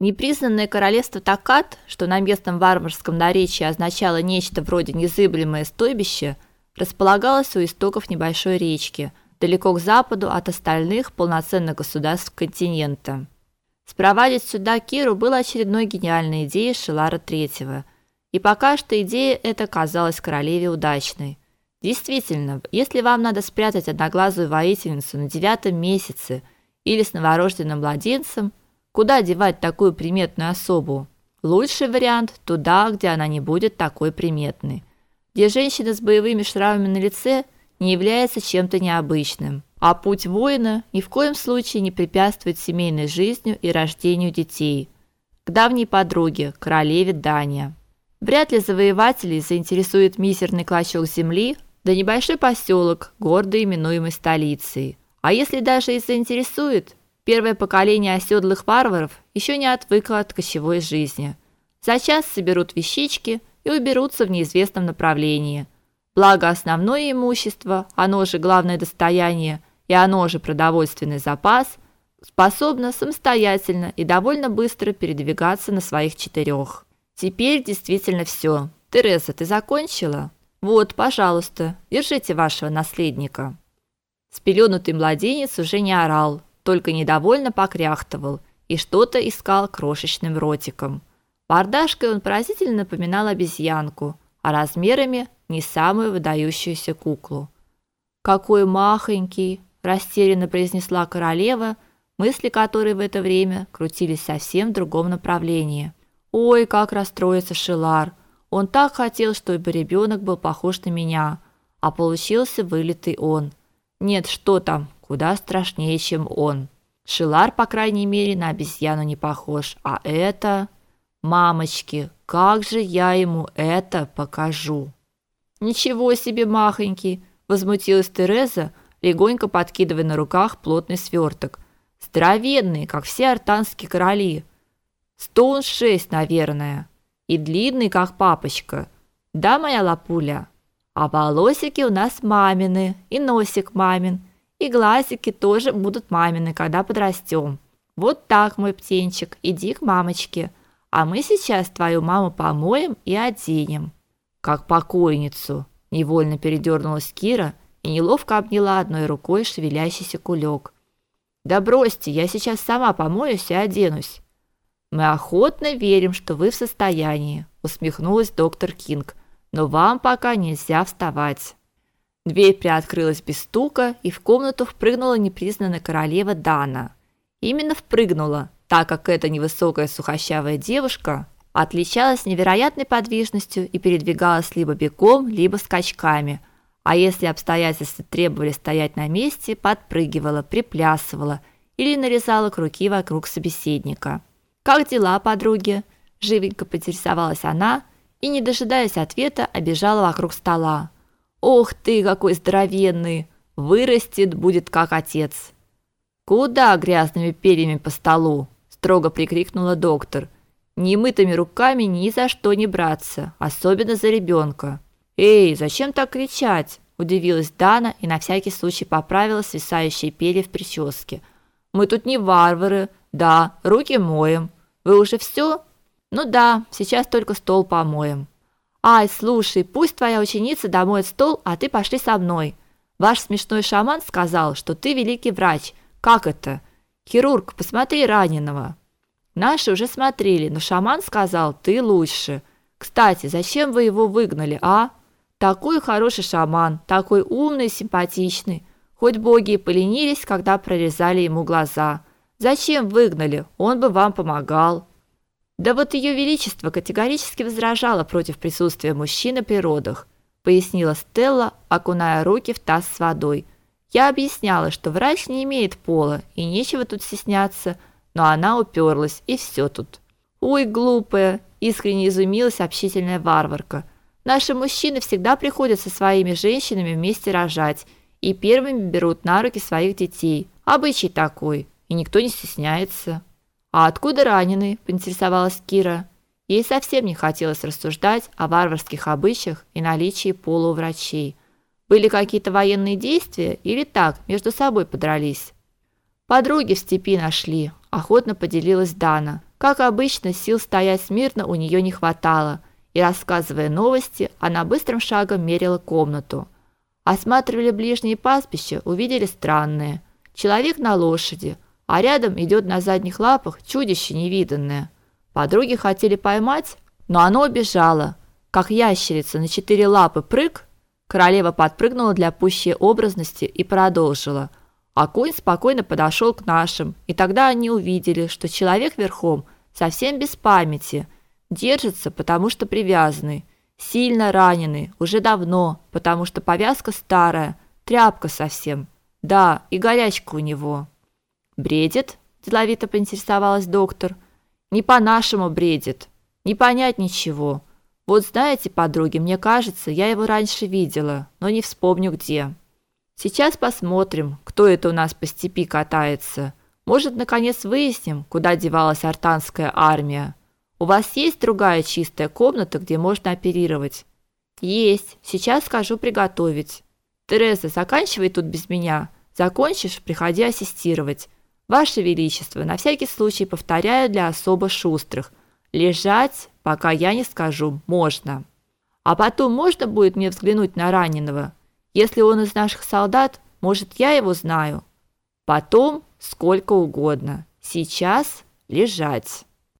Непризнанное королевство Такат, что на местном варварском наречии означало нечто вроде незыблемое стойбище, располагалось у истоков небольшой речки, далеко к западу от остальных полноценных государств континента. Спровадить сюда Киру было очередной гениальной идеей Шилара III, и пока что идея эта казалась королеве удачной. Действительно, если вам надо спрятать одноглазую воительницу на девятом месяце или с новорожденным младенцем, Куда девать такую приметную особу? Лучший вариант туда, где она не будет такой приметной. Где женщина с боевыми шрамами на лице не является чем-то необычным, а путь воина ни в коем случае не препятствует семейной жизни и рождению детей. К давней подруге, королеве Дания. Вряд ли завоевателей заинтересует мизерный клочок земли, да небольшой поселок, гордо именуемый столицей. А если даже и заинтересует, Первое поколение оседлых варваров еще не отвыкло от кочевой жизни. За час соберут вещички и уберутся в неизвестном направлении. Благо основное имущество, оно же главное достояние и оно же продовольственный запас, способно самостоятельно и довольно быстро передвигаться на своих четырех. Теперь действительно все. Тереза, ты закончила? Вот, пожалуйста, держите вашего наследника. Спеленутый младенец уже не орал, только недовольно покряхтывал и что-то искал крошечным ротиком. Мордашкой он поразительно напоминал обезьянку, а размерами не самую выдающуюся куклу. «Какой махонький!» – растерянно произнесла королева, мысли которой в это время крутились совсем в другом направлении. «Ой, как расстроится Шилар! Он так хотел, чтобы ребенок был похож на меня, а получился вылитый он. Нет, что там, куда страшнее, чем он. Шилар, по крайней мере, на обезьяну не похож, а это... Мамочки, как же я ему это покажу? Ничего себе, махонький, возмутилась Тереза, легонько подкидывая на руках плотный сверток. Здоровенный, как все артанские короли. Стоун шесть, наверное, и длинный, как папочка. Да, моя лапуля. А волосики у нас мамины, и носик мамин, и глазики тоже будут мамины, когда подрастем. Вот так, мой птенчик, иди к мамочке. А мы сейчас твою маму помоем и оденем. Как покойницу. Невольно передернулась Кира и неловко обняла одной рукой шевелящийся кулек. Да бросьте, я сейчас сама помоюсь и оденусь. Мы охотно верим, что вы в состоянии, усмехнулась доктор Кинг. Но вам пока нельзя вставать. Дверь приоткрылась без стука, и в комнату впрыгнула непризнанная королева Дана. Именно впрыгнула, так как эта невысокая сухощавая девушка отличалась невероятной подвижностью и передвигалась либо бегом, либо скачками, а если обстоятельства требовали стоять на месте, подпрыгивала, приплясывала или нарезала круги вокруг собеседника. «Как дела, подруги?» – живенько поинтересовалась она и, не дожидаясь ответа, обежала вокруг стола. Ох ты, какой здоровенный! Вырастет, будет как отец. Куда грязными перьями по столу? строго прикрикнула доктор. Немытыми руками ни за что не браться, особенно за ребенка. Эй, зачем так кричать? удивилась Дана и на всякий случай поправила свисающие перья в прическе. Мы тут не варвары. Да, руки моем. Вы уже все? Ну да, сейчас только стол помоем. Ай, слушай, пусть твоя ученица домоет стол, а ты пошли со мной. Ваш смешной шаман сказал, что ты великий врач. Как это? Хирург, посмотри раненого. Наши уже смотрели, но шаман сказал: "Ты лучше". Кстати, зачем вы его выгнали, а? Такой хороший шаман, такой умный, симпатичный. Хоть боги и поленились, когда прорезали ему глаза. Зачем выгнали? Он бы вам помогал. Да вот ее величество категорически возражало против присутствия мужчины при родах, пояснила Стелла, окуная руки в таз с водой. Я объясняла, что врач не имеет пола и нечего тут стесняться, но она уперлась, и все тут. Ой, глупая, искренне изумилась общительная варварка. Наши мужчины всегда приходят со своими женщинами вместе рожать и первыми берут на руки своих детей. Обычай такой, и никто не стесняется. А откуда раненый? поинтересовалась Кира. Ей совсем не хотелось рассуждать о варварских обычаях и наличии полуврачей. Были какие-то военные действия или так, между собой подрались? Подруги в степи нашли, охотно поделилась Дана. Как обычно, сил стоять смирно у нее не хватало, и рассказывая новости, она быстрым шагом мерила комнату. Осматривали ближние пастбища, увидели странное. Человек на лошади, а рядом идет на задних лапах чудище невиданное. Подруги хотели поймать, но оно убежало. Как ящерица на четыре лапы прыг, королева подпрыгнула для пущей образности и продолжила – а конь спокойно подошел к нашим, и тогда они увидели, что человек верхом совсем без памяти, держится, потому что привязанный, сильно раненый, уже давно, потому что повязка старая, тряпка совсем. Да, и горячка у него. Бредит? деловито поинтересовалась доктор. Не по-нашему бредит. Не понять ничего. Вот знаете, подруги, мне кажется, я его раньше видела, но не вспомню где. Сейчас посмотрим, кто это у нас по степи катается. Может, наконец выясним, куда девалась артанская армия. У вас есть другая чистая комната, где можно оперировать? Есть. Сейчас скажу приготовить. Тереза, заканчивай тут без меня. Закончишь, приходи ассистировать. Ваше величество, на всякий случай повторяю для особо шустрых. Лежать, пока я не скажу, можно. А потом можно будет мне взглянуть на раненого? Если он из наших солдат, может, я его знаю. Потом сколько угодно. Сейчас лежать.